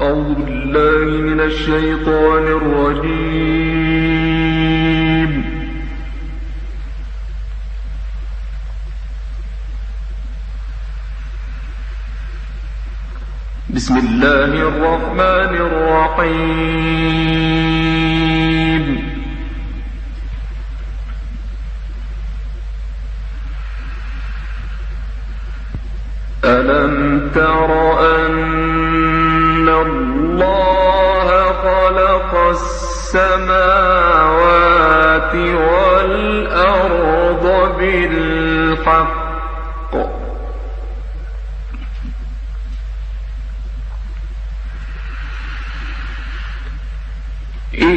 أعوذ بالله من الشيطان الرجيم. بسم الله الرحمن الرحيم. السماوات والأرض بالحق. إن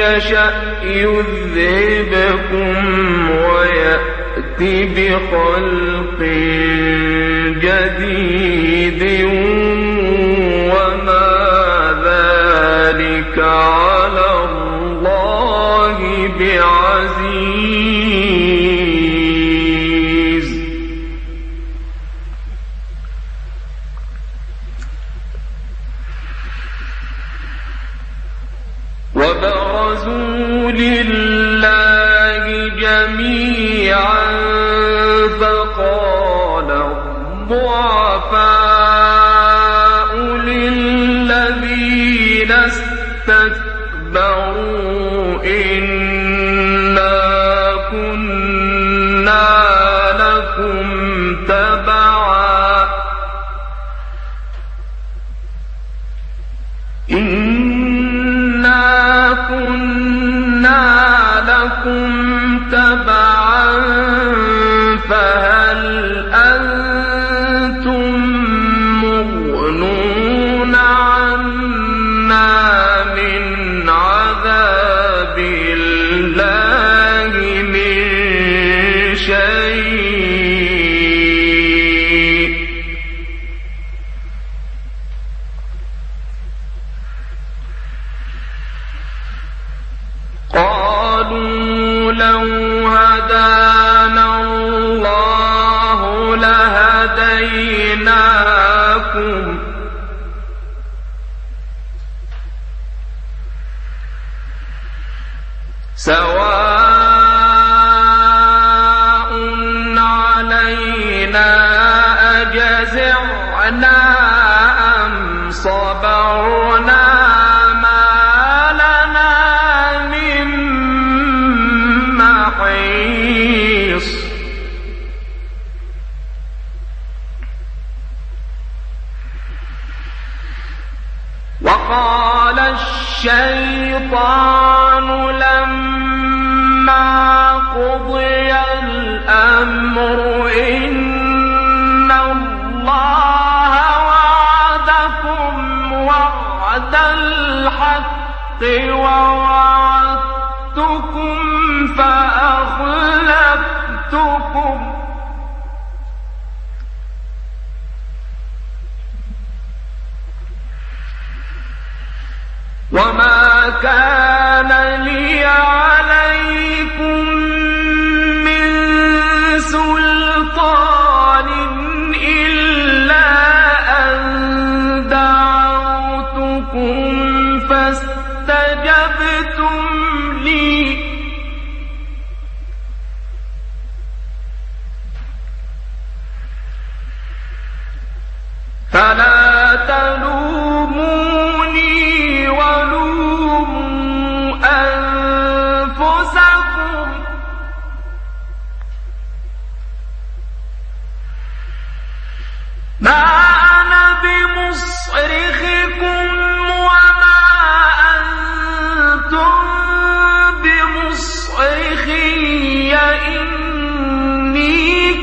يشأ يذهبكم ويأتي بخلق جديد إنا كنا لكم تبعا فهل وما كان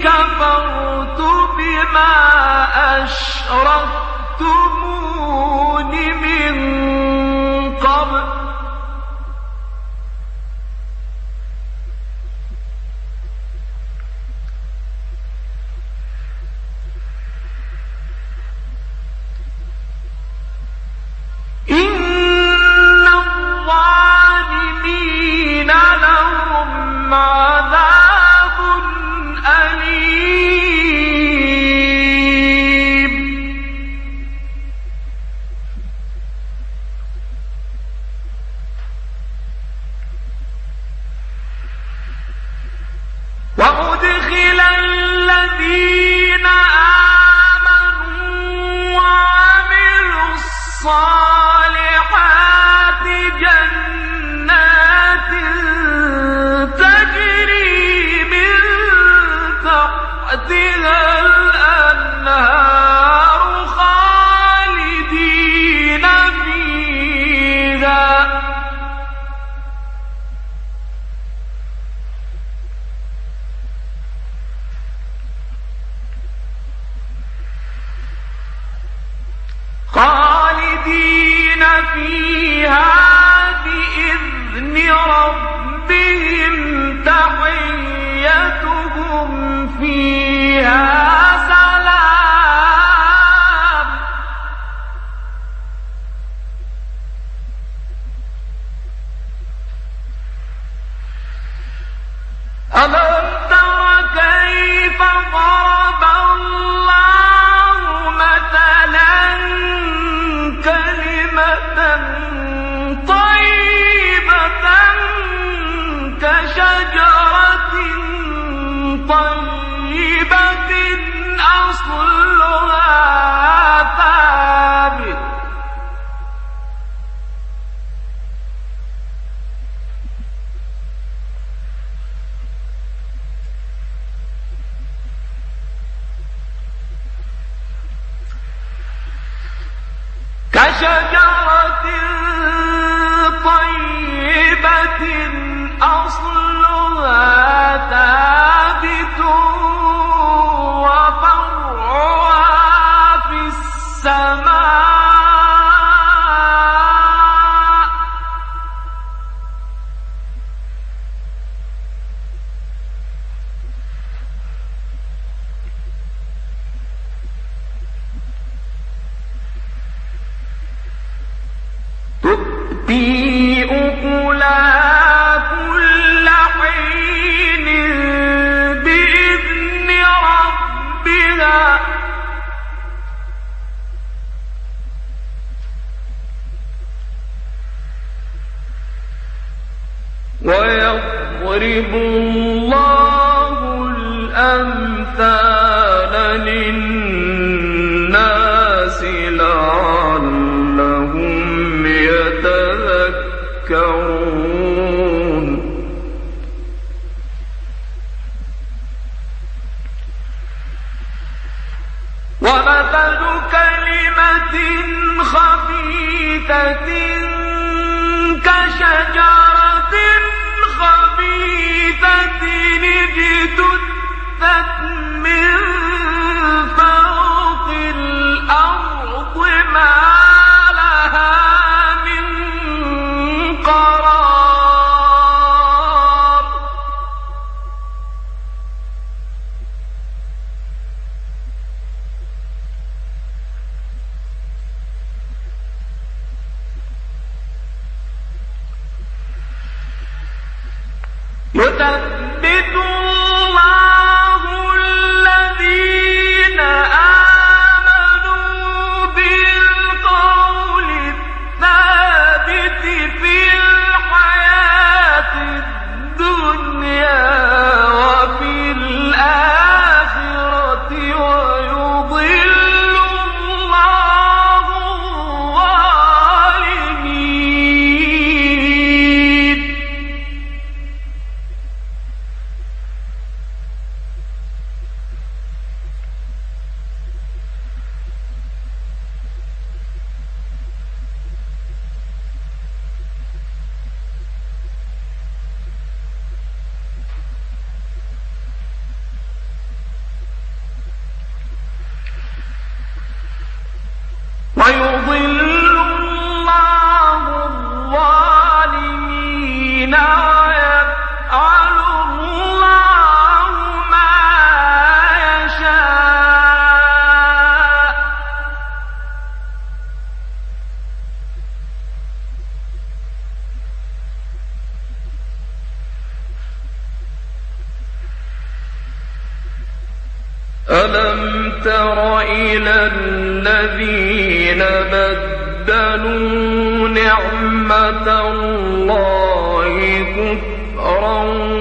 كفرت بما أشرفتموني من قبل. الله الأمثال للناس لعلهم يتذكرون. ومثل كلمة خبيثة كشجرة من فوق الأرض ما brutal ألم تر إلى الذين بدلوا نعمة الله كفرا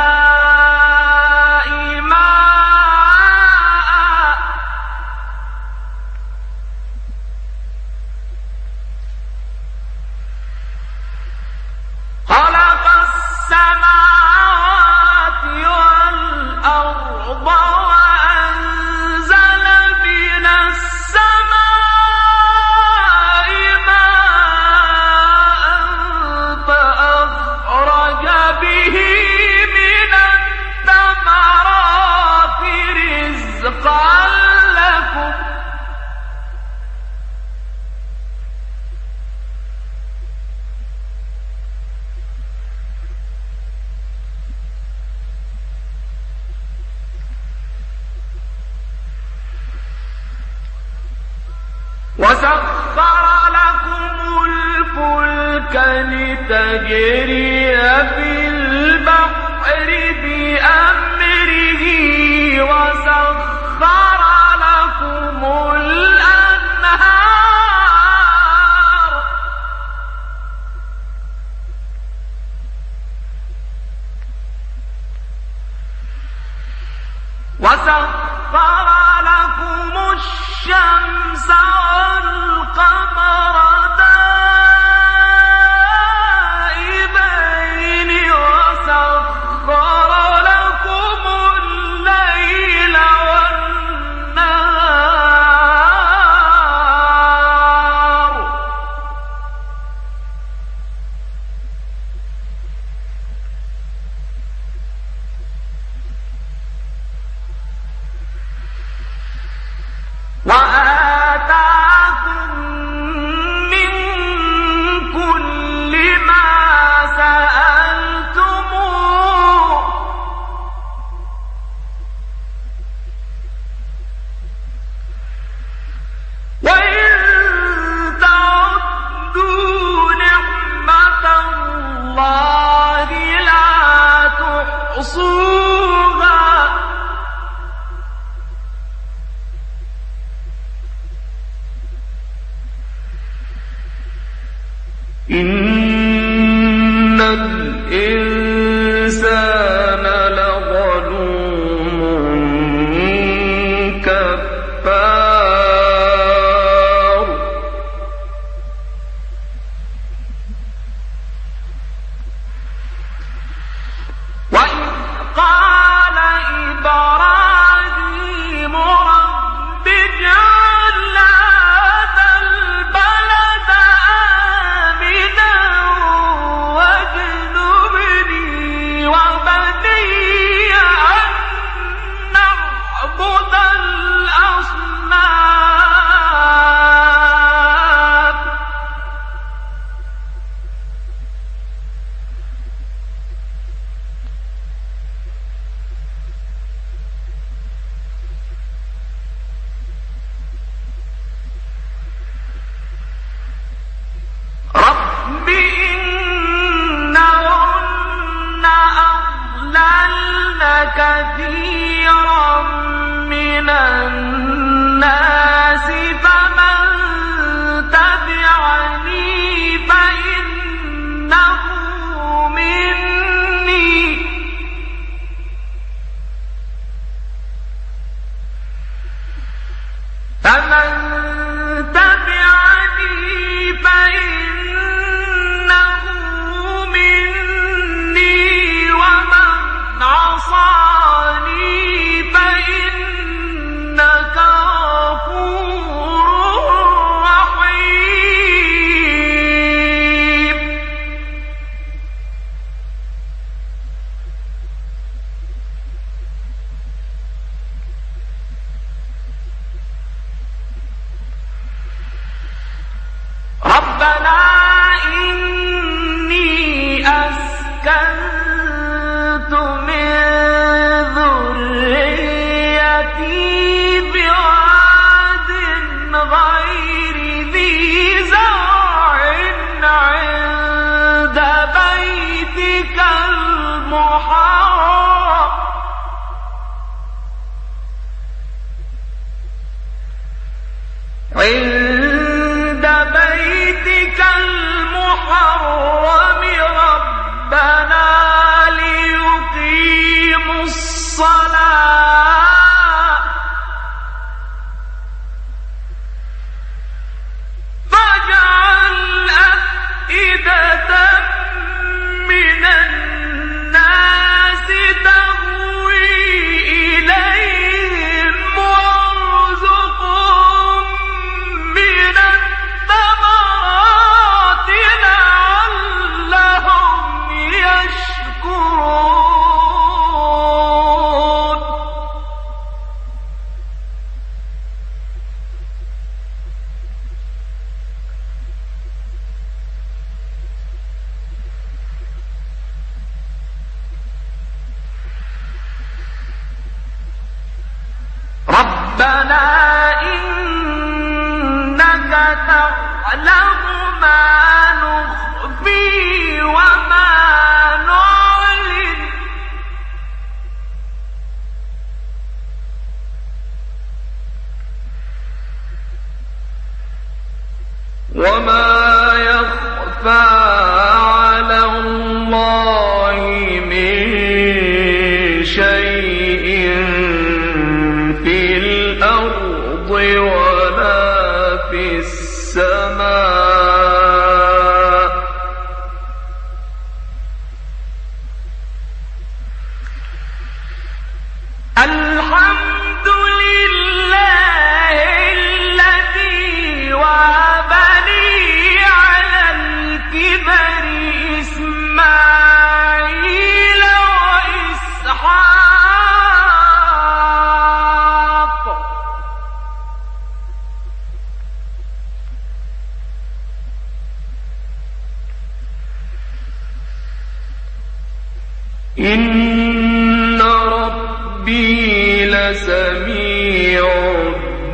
لتجري في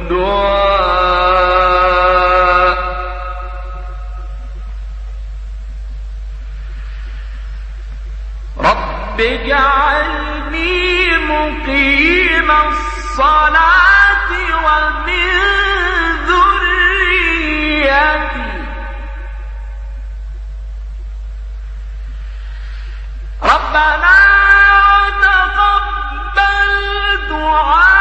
الدعاء. رب اجعلني مقيم الصلاة ومن ذريتي. ربنا وتقبل دعاء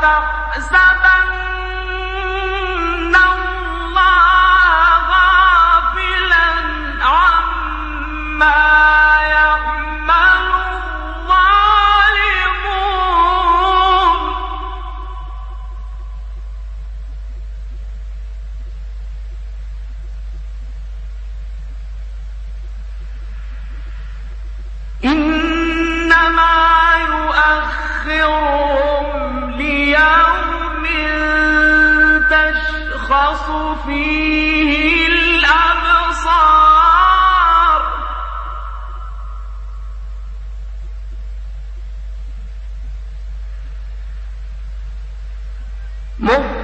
فكذب مو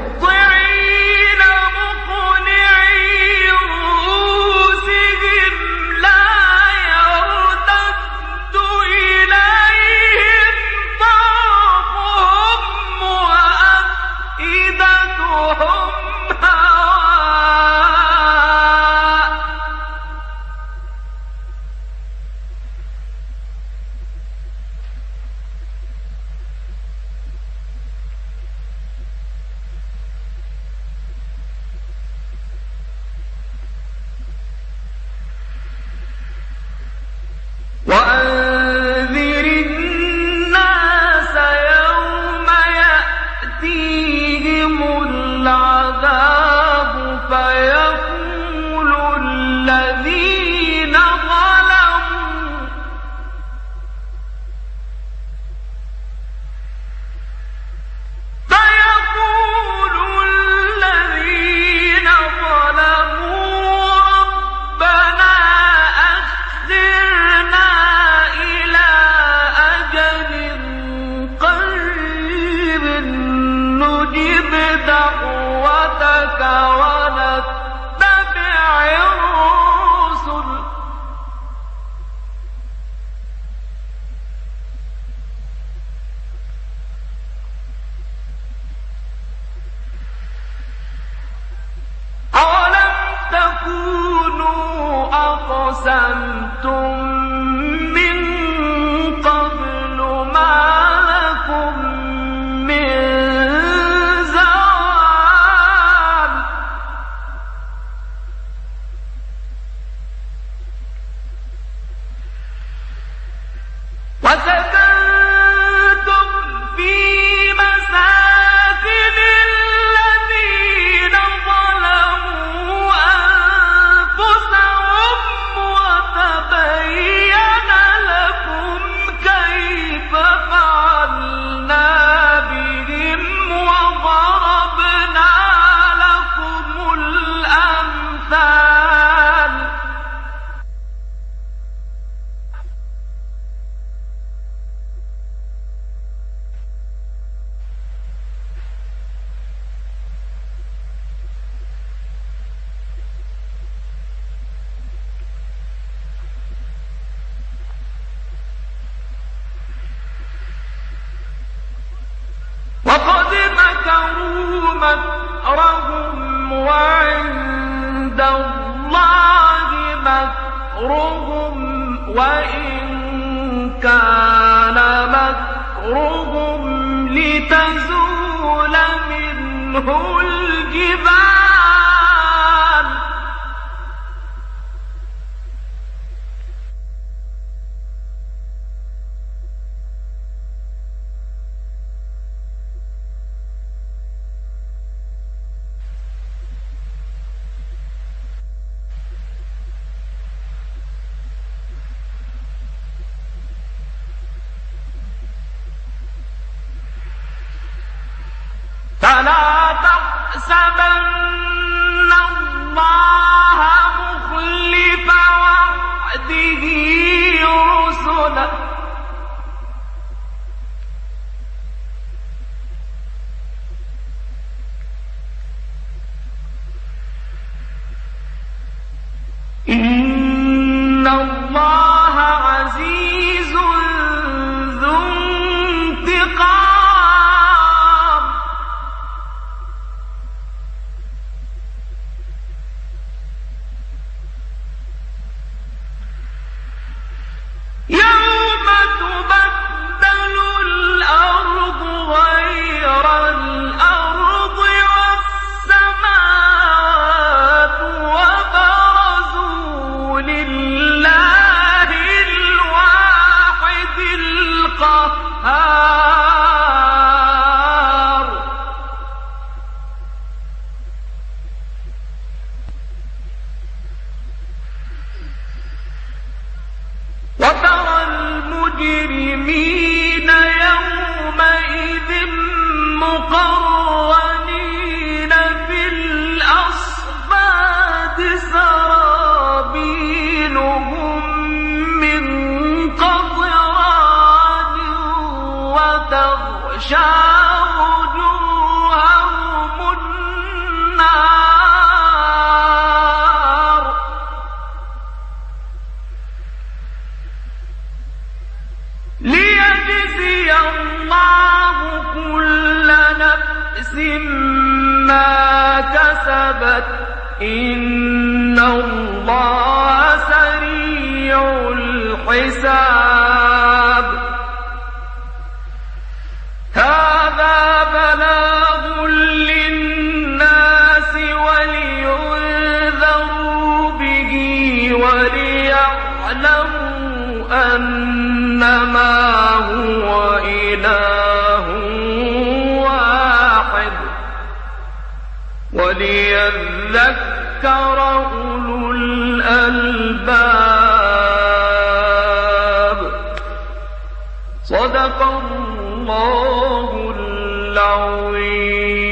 مكرهم وإن كان مكرهم لتزول منه الجبال فلا تحسبن نفس ما كسبت إن الله سريع الحساب هذا بلاغ للناس ولينذروا به وليعلموا أنما هو إله وليذكر أولو الألباب. صدق الله العظيم.